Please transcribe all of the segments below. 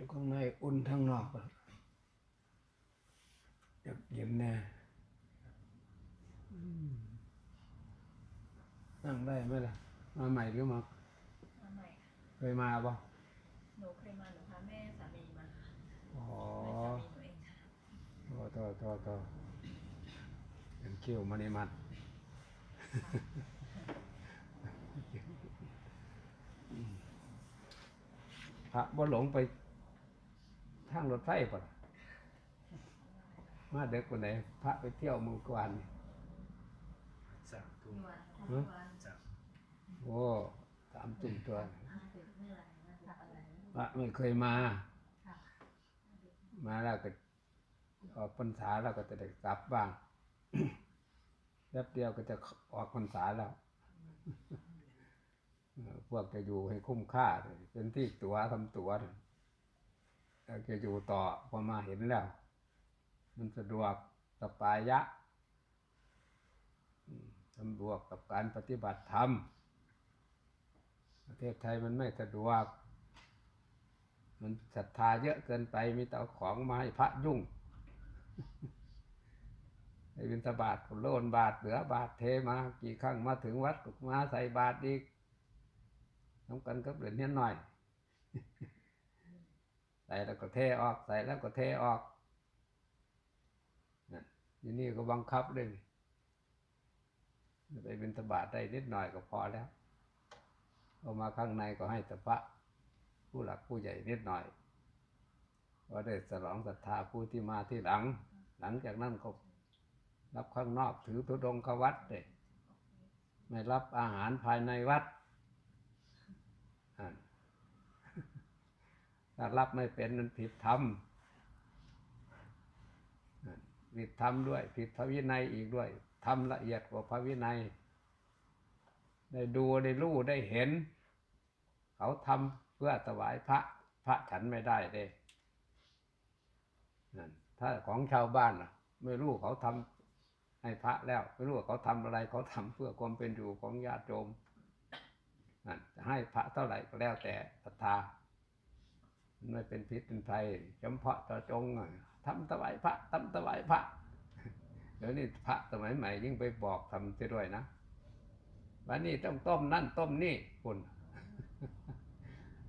อยู่ข้างในอุ่นข้างนอกอะอยากเย็นแน่อืมนั่งได้ไหมล่ะ มาใหม่หรือมามาใหม่ค่ะเคยมาปะหนูเคยมาหนูพาแม่สามีมาค่ะอ๋อแม่สามีหนูเองค่ะโทษโทษโทษโทษเป็นคิวมานี่มันพระบ่หลงไปทางรถไฟป่ะมาเด็กคนไหนพระไปเที่ยวเมืองกวานนี่สามทุ่มอยู่อะฮะสามโอ้สามตุ่มตัวถึงเมื่อไหร่นะทำอะไรพระไม่เคยมาค่ะมาแล้วก็ออกพรรษาแล้วก็จะได้กลับบ้างแป๊บเดียวก็จะออกพรรษาแล้วเออพวกจะอยู่ให้คุ้มค่าเลยเป็นที่ตัวทำตัว เลยแล้วจะอยู่ต่อพอมาเห็นแล้ว มันสะดวกสปายะสะดวกกับการปฏิบัติธรรม ประเทศไทยมันไม่สะดวก มันศรัทธาเยอะเกินไปมีแต่าของมาให้พระยุ่งไอ้บินตบาทก็โลนบาทเหลือบาทเทมา กี่ครั้งมาถึงวัดก็มาใส่บาทอีกทำกันก็เหรียญนิดหน่อย ใส่แล้วก็เทออก ใส่แล้วก็เทออกนั่นที่นี่ก็บังคับเลยไปบินตบาทได้นิดหน่อยก็พอแล้วเอามาข้างในก็ให้ต่พระผู้หลักผู้ใหญ่นิดหน่อยว่าได้สลองศรัทธาผู้ที่มาที่หลัง หลังจากนั้นก็รับข้างนอกถือธุดงควัดเลยไม่รับอาหารภายในวัดอ่า ถ้ารับไม่เป็นมันผิดธรรมผิดธรรมด้วย ผิดพระวินัยอีกด้วยทำละเอียดกว่าพระวินัย ได้ดูได้รู้ได้เห็น เขาทำเพื่อถวายพระพระฉันไม่ได้เด้นั่นถ้าของชาวบ้านน่ะไม่รู้เขาทำให้พระแล้ว ไม่รู้ว่าเขาทำอะไรเขาทำเพื่อความเป็นอยู่ของญาติโยมนั่นจะให้พระเท่าไหร่ก็แล้วแต่ศรัทธา ไม่เป็นพิษเป็นภัยจำเพาะเจาะจงทำถวายพระทำถวายพระเดี๋ยวนี้พระสมัยใหม่ยิ่งไปบอกทำเสียด้วยนะวันนี้ต้องต้มนั่นต้มนี่คุณ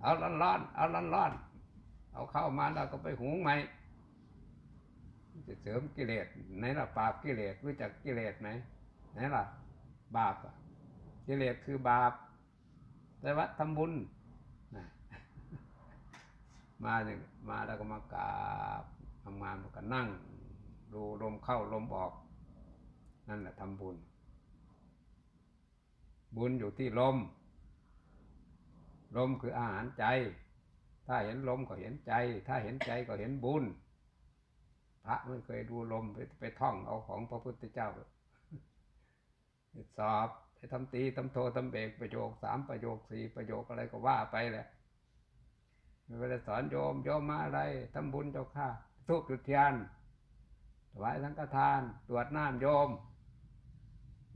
เอาร้อนๆเอาร้อนๆเอาเข้ามาแล้วก็ไปหุงใหม่จะเสริมกิเลสไหนล่ะปราบกิเลสรู้จักกิเลสไหมไหนล่ะ บาปกิเลสคือบาปแต่ว่าทำบุญ มาเนี่ยมาแล้วก็มากราบทำงานมันก็นั่ง ดูลมเข้าลมออก นั่นแหละทำบุญ บุญอยู่ที่ลม ลมคืออาหารใจ ถ้าเห็นลมก็เห็นใจ ถ้าเห็นใจก็เห็นบุญ พระไม่เคยดูลมไปไปท่องเอาของพระพุทธเจ้าไปสอบไปทำตีทำโททำเบรกประโยคสามประโยคสี่ประโยคอะไรก็ว่าไปแหละ เวลาสอนโยมโยมมาอะไรทำบุญเจ้าข้าทุกจุดเทียนถวายสังฆทาน ตรวจน้ำโยม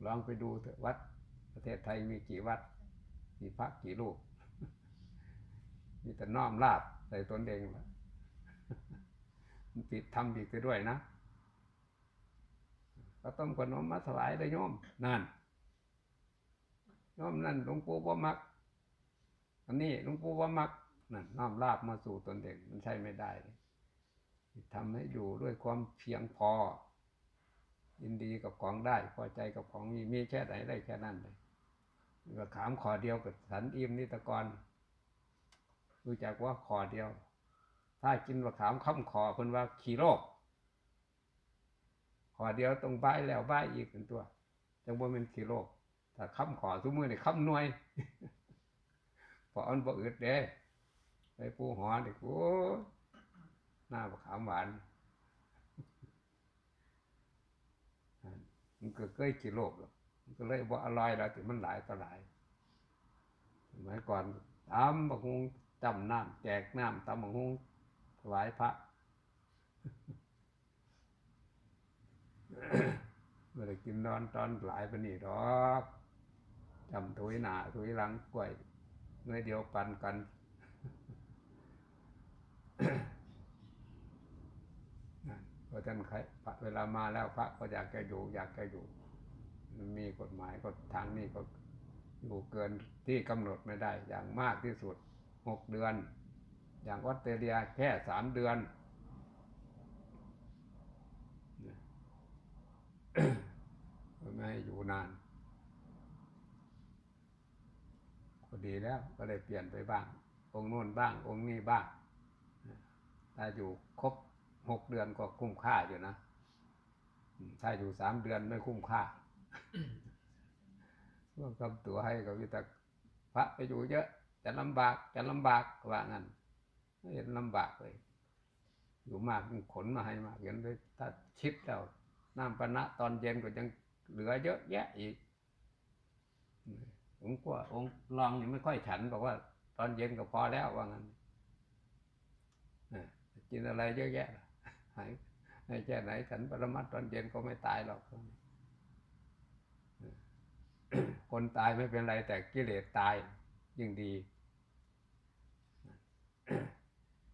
ลองไปดูเถอะวัด ประเทศไทยมีกี่วัดมีพระกี่รูปมีแต่น้อมลาบใส่ตนเองละมันผิดทำอีกไปด้วยนะก็ต้มขนมมาถวายเลยโยมนั่นโยมนั่นหลวงปู่ว่ามัก อันนี้หลวงปู่ว่ามัก นั่นน้อมลาบมาสู่ตนเองมันใช่ไม่ได้ทำให้อยู่ด้วยความเพียงพอ ยินดีกับของได้ พอใจกับของมีมีแค่ไหนได้แค่นั้นเลยก็ขามขอเดียวกับสันอิมนิตกรรู้จักว่าขอเดียว ถ้ากินว่าขามข้ามขอคนว่าขี่โรคขอเดียวต้องบายแล้วบายอีกเป็นตัว จังว่ามันขี่โรคถ้าข้ามขอทุกมือเนี่ยข้ามหน่วยพออันบ่อึดเด้ ไปปูหอเด็กโอ้หน้าบะขามหวานมันก็เคยกินโลกหรอกมันก็เลยว่าอร่อยแล้วแต่มันหลายต่อหลายสมัยก่อนตำบักฮงจำน้ำแจกน้ำตำบักฮงถวายพระไม่ได้กินนอนตอนหลายปนนี่หรอกจำถุยหนาถุยหลังกล้วยเนื้อเดียวปันกัน เพราะฉะนั้นใครพระเวลามาแล้วพระก็อยากจะอยู่ อยากจะอยู่ มันมีกฎหมายก็ทางนี้ก็อยู่เกินที่กำหนดไม่ได้ อย่างมากที่สุดหกเดือน อย่างออสเตรเลียแค่สามเดือนไม่ให้อยู่นานก็ดีแล้วก็เลยเปลี่ยนไปบ้าง องค์โน้นบ้าง องค์นี้บ้าง ถ้าอยู่ครบหกเดือนก็คุ้มค่าอยู่นะ ถ้าอยู่สามเดือนไม่คุ้มค่าร่วมคำตัวให้กับวิตาพระไปอยู่เยอะจะลำบากจะลำบากว่างั้นไม่เห็นลำบากเลย อยู่มากขนมาให้มากเห็นเลยถ้าชิดแล้วน้ำปะนะตอนเย็นก็ยังเหลือเยอะแยะอีกผมก็องค์รองนี่ไม่ค่อยฉันบอกว่า ตอนเย็นก็พอแล้วว่างั้นน่ะ กินอะไรเยอะแยะหายให้แค่ไหนฉันปรมัตตอนเย็นก็ไม่ตายหรอกคนตายไม่เป็นไรแต่กิเลสตายยิ่งดี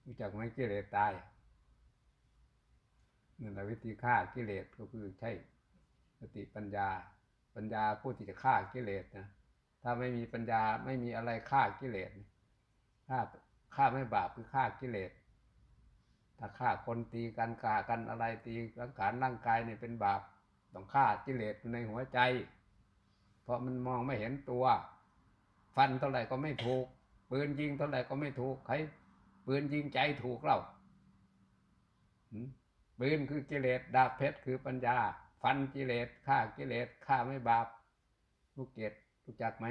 รู้จักไหมกิเลสตายนั่นแหละวิธีฆ่ากิเลสก็คือใช้สติปัญญา ปัญญาผู้ที่จะฆ่ากิเลสนะถ้าไม่มีปัญญาไม่มีอะไรฆ่ากิเลสฆ่าฆ่าไม่บาปคือฆ่ากิเลส ถ้าฆ่าคนตีกันกากันอะไรตีร่างกายร่างกายเนี่ยเป็นบาปต้องฆ่ากิเลสในหัวใจ เพราะมันมองไม่เห็นตัว ฟันเท่าไหร่ก็ไม่ถูกปืนยิงเท่าไหร่ก็ไม่ถูกใครปืนยิงใจถูกเราหืมปืนคือกิเลสดาบเพชรคือปัญญา ฟันกิเลสฆ่ากิเลสฆ่าไม่บาปลูกเกดรู้จักไหม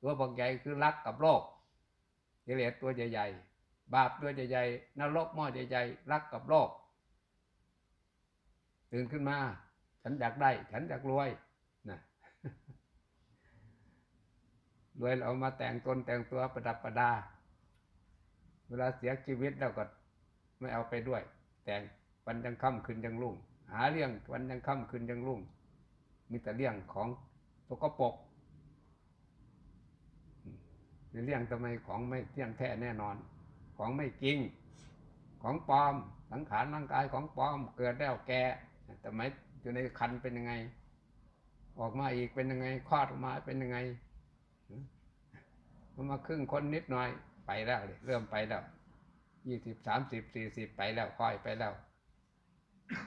ตัวบักใหญ่คือรักกับโลกกิเลสตัวใหญ่ๆ บาปตัวใหญ่ๆนรกหม้อใหญ่ๆรักกับโลก ตื่นขึ้นมา ฉันอยากได้ ฉันอยากรวยนะรวยเราเอามาแต่งตนแต่งตัวประดับประดา เวลาเสียชีวิตเราก็ไม่เอาไปด้วย แต่งวันยังค่ำคืนยังรุ่ง หาเรื่องวันยังค่ำคืนยังรุ่ง มีแต่เรื่องของตกปกในเรื่องทำไมของไม่เที่ยงแท้แน่นอน ของไม่จริง ของปลอมสังขารร่างกายของปลอม เกิดแล้วแก่แต่ไม่อยู่ในคันเป็นยังไง ออกมาอีกเป็นยังไงคลอดออกมาเป็นยังไงมันมาครึ่งคนนิดหน่อยไปแล้วเลยเริ่มไปแล้วยี่สิบสามสิบสี่สิบไปแล้วค่อยไปแล้ว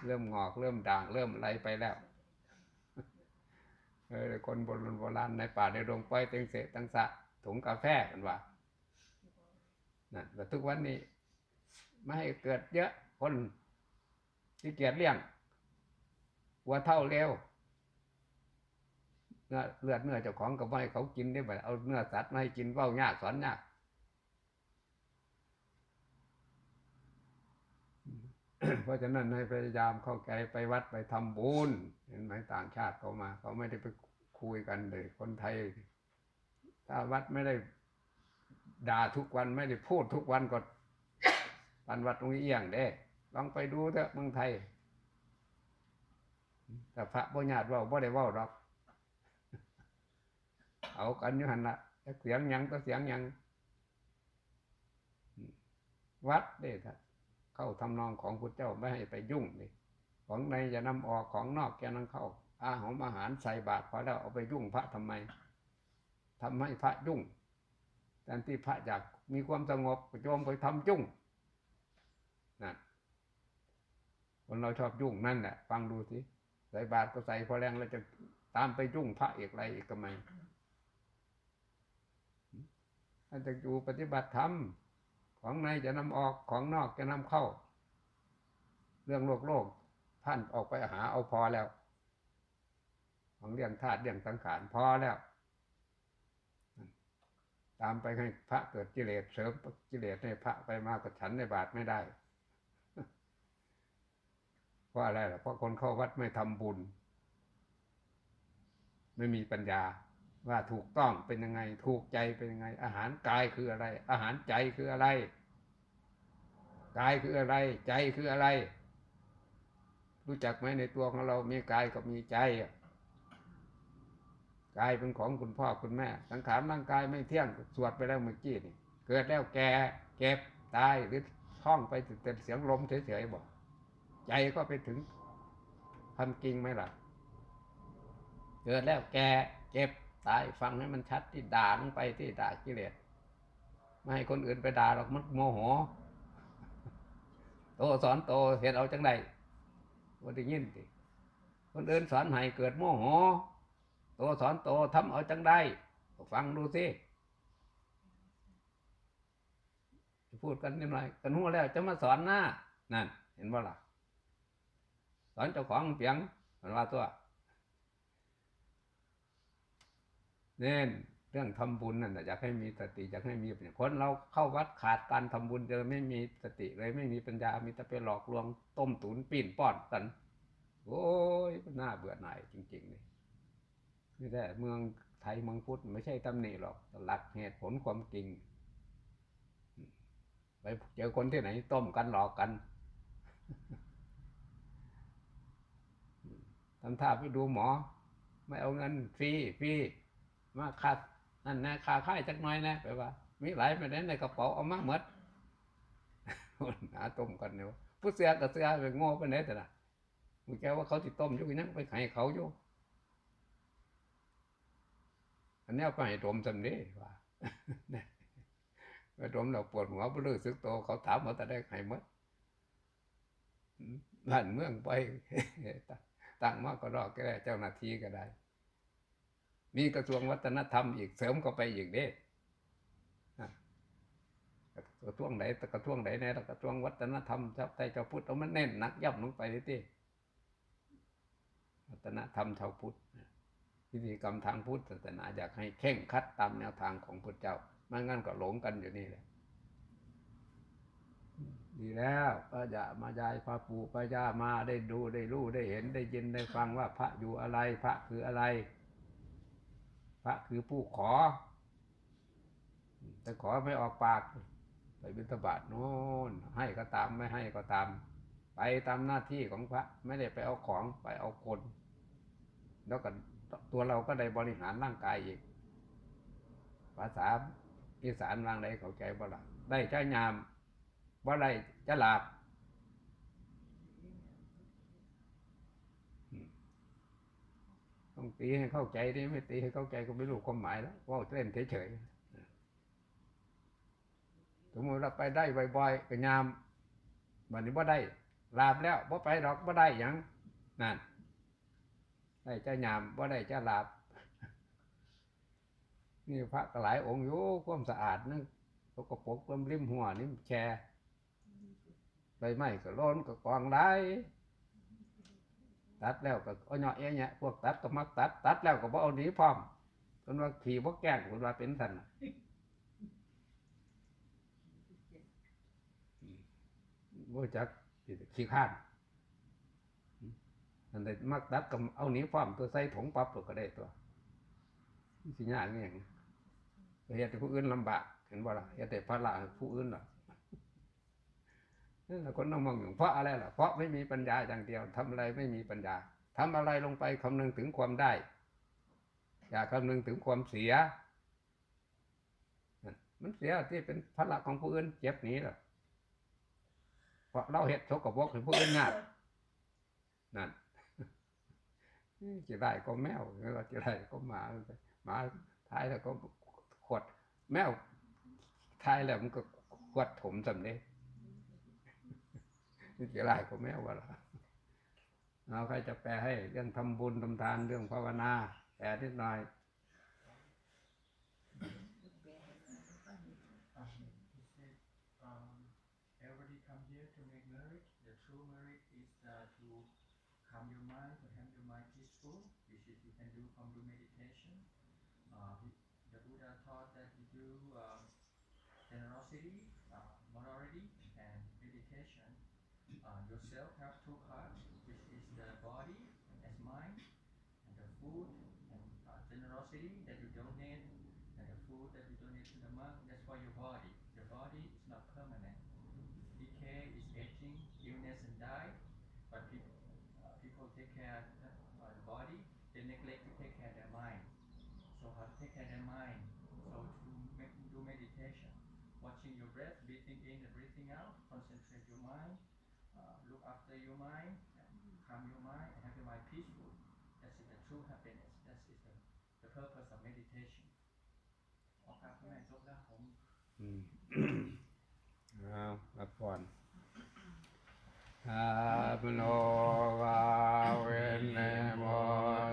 เริ่มงอกเริ่มด่าง เริ่มอะไรไปแล้วเออคนโบราณโบราณในป่าในโรงป้อยเต็งเสตังสะถุงกาแฟกันว่า นั่นแต่ทุกวันนี้ไม่ให้เกิดเยอะคนที่เกียจเลี้ยงหัวเท่าเร็วเนื้อเลือดเนื้อเจ้าของก็ไม่ให้เขากินได้แบบเอาเนื้อสัตว์มาให้กินเว้ายากสอนยากเพราะฉะนั้นให้พยายามเข้าใจไปวัดไปทำบุญเห็นไหมต่างชาติเขามา เขาไม่ได้ไปคุยกันเลยคนไทย ถ้าวัดไม่ได้ ด่าทุกวันไม่ได้พูดทุกวันก็ปันวัดตรงนี้เอียงเด้ลองไปดูเถอะเมืองไทย แต่พระบ่ญาติว่าบ่ได้ว้าหรอก เอากันอยู่หันละเสียงยังก็เสียงยัง วัดเด้ถ้าเข้าทำนองของพุทธเจ้าไม่ให้ไปยุ่งเลยของในจะนำออกของนอกแกนั่งเข้าอาหารอาหารใส่บาตรพอแล้วเอาไปยุ่งพระทำไมทำให้พระยุ่ง แทนที่พระอยากมีความสงบโยมไปทำยุ่งนั่นคนเราชอบยุ่งนั่นแหละฟังดูสิใส่บาตรก็ใส่พอแรงแล้วจะตามไปยุ่งพระอีกอะไรอีกทำไมถ้าจะอยู่ปฏิบัติธรรมของในจะนำออกของนอกจะนำเข้า เรื่องโลกโลกท่านออกไปหาเอาพอแล้ว ของเรื่องธาตุเรื่องสังขารพอแล้ว ตามไปให้พระเกิดกิเลสเสริมกิเลสให้พระไปมากกว่าฉันในบาทไม่ได้เพราะอะไรล่ะเพราะคนเข้าวัดไม่ทำบุญ ไม่มีปัญญาว่าถูกต้องเป็นยังไง ถูกใจเป็นยังไง อาหารกายคืออะไร อาหารใจคืออะไรกายคืออะไร ใจคืออะไร รู้จักไหมในตัวของเรามีกายกับมีใจอะ กายเป็นของคุณพ่อคุณแม่ สังขารร่างกายไม่เที่ยงสวดไปแล้วเมื่อกี้นี่ เกิดแล้วแก่เก็บตายหรือท่องไปแต่เสียงลมเฉยๆบอกใจก็ไปถึงพันกิ่งไหมล่ะ เกิดแล้วแก่เจ็บตายฟังให้มันชัดที่ด่าลงไปที่ด่ากิเลสไม่ให้คนอื่นไปด่าหรอกมันโมโหโตสอนโตเห็นเอาจังไดว่าได้ยินสิคนอื่นสอนให้เกิดโมโห สอนโตทำเอาจังได้ฟังดูสิพูดกันนิดหน่อยกันหัวแล้วจะมาสอนหน้านั่น เห็นบ่ล่ะ สอนเจ้าของเปียงมันว่าตัวเน้นเรื่องทำบุญนั่นน่ะอยากให้มีสติอยากให้มีปัญญาคนเราเข้าวัดขาดการทำบุญจะไม่มีสติเลยไม่มีปัญญา มีแต่ไปหลอกลวงต้มตุ๋นปีนป้อนกัน โอ้ยนน่าเบื่อหน่ายจริงๆเลย นี่แหละเมืองไทยเมืองพุทธไม่ใช่ตำหนิหรอกหลักเหตุผลความจริงไปเจอคนที่ไหนต้มกันหลอกกันทำท่าไปดูหมอ ไม่เอาเงินฟรีฟรีมาค่านั่นนะค่าค่ายจักน่อยนะไปว่า มีหลายไปไหนในกระเป๋าเอามาหมดหาต้มกันเนี่ยผู้เสียกับเสียไปโง่ไปไหนแต่ละมึงแกว่าเขาติดต้มอยู่ยังไปให้เขาอยู่ อันนี้เอาไปให้ดมสำนี้ว่าไปดมเราปวดหัวไปรู้สึกโตวเขาถามว่าแต่ได้ไห้หมดบ้านเมืองไปตั้งมากก็รอกก็ได้เจ้าหน้าที่ก็ได้ มีกระทรวงวัฒนธรรมอีกเสริมเข้าไปอีกเด้กระทรวงไหนกระทรวงไหนในกระทรวงวัฒนธรรมชาวไทยชาวพุทธเอามันแน่นหนักย่ำลงไปเลยที่วัฒนธรรมชาวพุทธ พิธีกรรมทางพุทธศาสนาอยากให้เข่งคัดตามแนวทางของพุทธเจ้าไม่งั้นก็หลงกันอยู่นี่แหละดีแล้วก็จะมายายพาปู่พายามาได้ดูได้รู้ได้เห็นได้ยินได้ฟังว่าพระอยู่อะไร พระคืออะไร พระคือผู้ขอ แต่ขอไม่ออกปากไปบิณฑบาตโน่นให้ก็ตามไม่ให้ก็ตาม ไปตามหน้าที่ของพระไม่ได้ไปเอาของไปเอาคน แล้วก็ ตัวเราก็ได้บริหารร่างกายอีก ภาษาอีสานวางได้เข้าใจบ่ละได้ใช้ยามบ่ได้จะหลับต้องตีให้เข้าใจดิไม่ตีให้เข้าใจก็ไม่รู้ความหมายแล้วว่าเล่นเฉยๆสมมติเราไปได้บ่อยๆก็ยามบัดนี้บ่ได้ลาบแล้วบ่ไปดอกบ่ได้ยังนั่น ได้จะยามบ่ได้จะลาบนี่พระก็หลายองค์อยู่ความสะอาดนึงตกกระปรกลำริมหัวนี่แชร์ใบไม้ก็ร้อนก็กองได้ตัดแล้วก็เอาเหนาะแอะแยะพวกตัดก็มักตัด ตัดแล้วก็บ่เอาหนีพร้อมคนว่าขี่บ่แกล้งคนว่าเป็นสันน่ะบ่จักขี้ข้าน อันใดมักตัดก็เอาหนีพร้อมตัวใส่ถุงปั๊บตัวก็ได้ตัวสิยากนี่อย่างเฮ็ดให้ผู้อื่นลำบากเห็นบ่ล่ะเฮ็ดให้ภาระให้ผู้อื่นล่ะนั่นแหละคนต้องมองอยู่เพราะอะไรล่ะเพราะไม่มีปัญญาอย่างเดียวทำอะไรไม่มีปัญญาทำอะไรลงไปคำนึงถึงความได้ อย่าคำนึงถึงความเสีย มันเสียที่เป็นภาระของผู้อื่นเจ็บนี้ล่ะเพราะเราเฮ็ดโชกกับวกให้ผู้อื่นยากนั่น จะได้ก็แมวหรือว่าจะได้ก็หมาหมาท้ายแล้วก็ขวดแมวท้ายแล้วมันก็ขวดถมสำเร็จจะได้ก็แมววะล่ะเราใครจะแปลให้เรื่องทำบุญทำทานเรื่องภาวนาแปลนิดหน่อย generosity, uh, and meditation. Uh, yourself have two parts, which is the body as mind, and the food and uh, generosity that you donate and the food that you donate to the monk, that's for. Your body Uh, look after your mind, calm your mind, have your mind peaceful. That is the true happiness. That is the, the purpose of meditation. ขอบคุณแม่จบแล้วผมอ้าวรับพรอาบโนวาเวนเนโม